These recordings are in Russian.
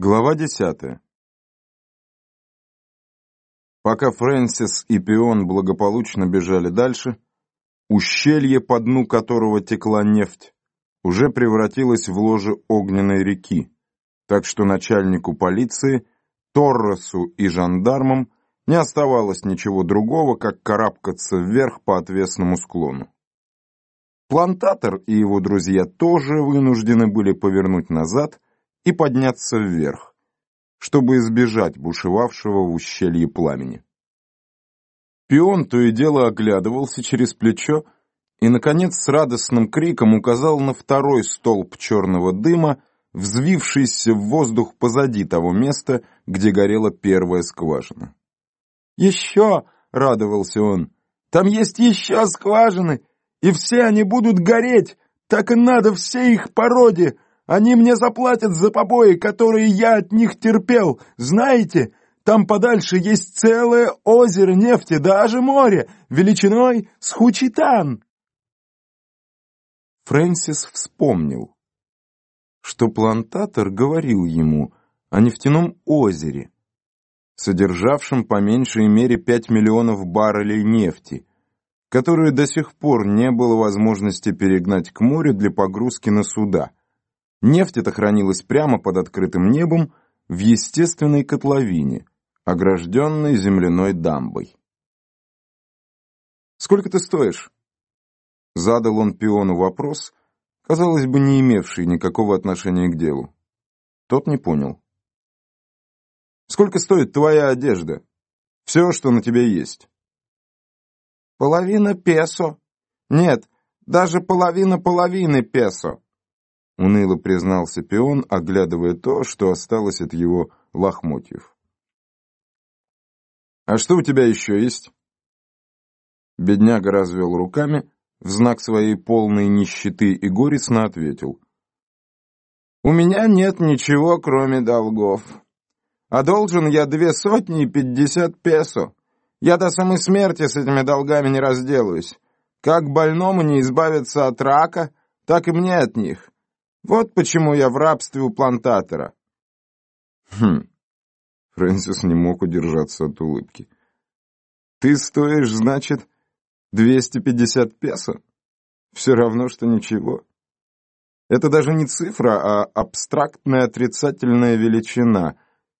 Глава десятая. Пока Фрэнсис и Пион благополучно бежали дальше, ущелье, по дну которого текла нефть, уже превратилось в ложе огненной реки, так что начальнику полиции, Торресу и жандармам не оставалось ничего другого, как карабкаться вверх по отвесному склону. Плантатор и его друзья тоже вынуждены были повернуть назад и подняться вверх, чтобы избежать бушевавшего в ущелье пламени. Пион то и дело оглядывался через плечо и, наконец, с радостным криком указал на второй столб черного дыма, взвившийся в воздух позади того места, где горела первая скважина. «Еще!» — радовался он. «Там есть еще скважины, и все они будут гореть! Так и надо всей их породе! Они мне заплатят за побои, которые я от них терпел! Знаете, там подальше есть целое озеро нефти, даже море, величиной с Хучитан!» Фрэнсис вспомнил, что плантатор говорил ему о нефтяном озере, содержавшем по меньшей мере 5 миллионов баррелей нефти, которую до сих пор не было возможности перегнать к морю для погрузки на суда. Нефть эта хранилась прямо под открытым небом в естественной котловине, огражденной земляной дамбой. «Сколько ты стоишь?» Задал он пиону вопрос, казалось бы, не имевший никакого отношения к делу. Тот не понял. «Сколько стоит твоя одежда? Все, что на тебе есть?» «Половина песо. Нет, даже половина половины песо», — уныло признался пион, оглядывая то, что осталось от его лохмотьев. «А что у тебя еще есть?» Бедняга развел руками, в знак своей полной нищеты и горестно ответил. «У меня нет ничего, кроме долгов. А должен я две сотни и пятьдесят песо. Я до самой смерти с этими долгами не разделаюсь. Как больному не избавиться от рака, так и мне от них. Вот почему я в рабстве у плантатора». «Хм...» Фрэнсис не мог удержаться от улыбки. «Ты стоишь, значит, 250 песо? Все равно, что ничего. Это даже не цифра, а абстрактная отрицательная величина,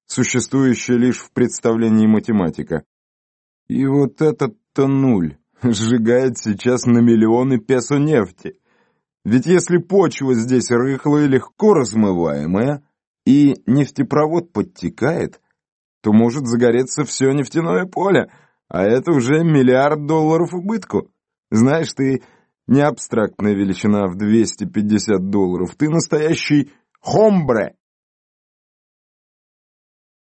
существующая лишь в представлении математика. И вот этот-то нуль сжигает сейчас на миллионы песо нефти. Ведь если почва здесь рыхлая легко размываемая, и нефтепровод подтекает, то может загореться все нефтяное поле, а это уже миллиард долларов убытку. Знаешь, ты не абстрактная величина в 250 долларов, ты настоящий хомбре.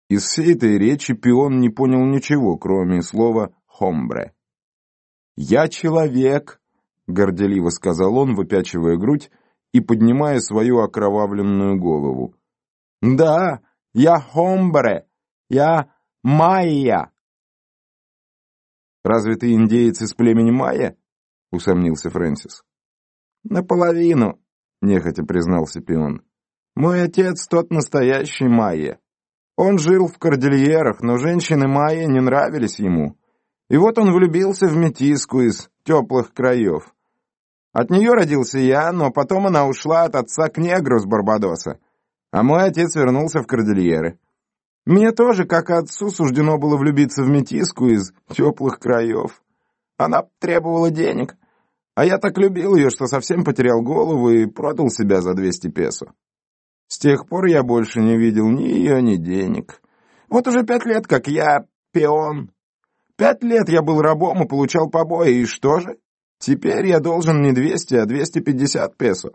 Из всей этой речи пион не понял ничего, кроме слова «хомбре». «Я человек», — горделиво сказал он, выпячивая грудь и поднимая свою окровавленную голову. «Да, я хомбре, я майя». «Разве ты индеец из племени майя?» — усомнился Фрэнсис. «Наполовину», — нехотя признался пион. «Мой отец тот настоящий майя. Он жил в кордильерах, но женщины Майя не нравились ему. И вот он влюбился в метиску из теплых краев. От нее родился я, но потом она ушла от отца к негру с Барбадоса, а мой отец вернулся в кордильеры. Мне тоже, как и отцу, суждено было влюбиться в метиску из теплых краев. Она требовала денег, а я так любил ее, что совсем потерял голову и продал себя за 200 песо. С тех пор я больше не видел ни ее, ни денег. Вот уже пять лет, как я пион. Пять лет я был рабом и получал побои, и что же? Теперь я должен не 200, а 250 песо.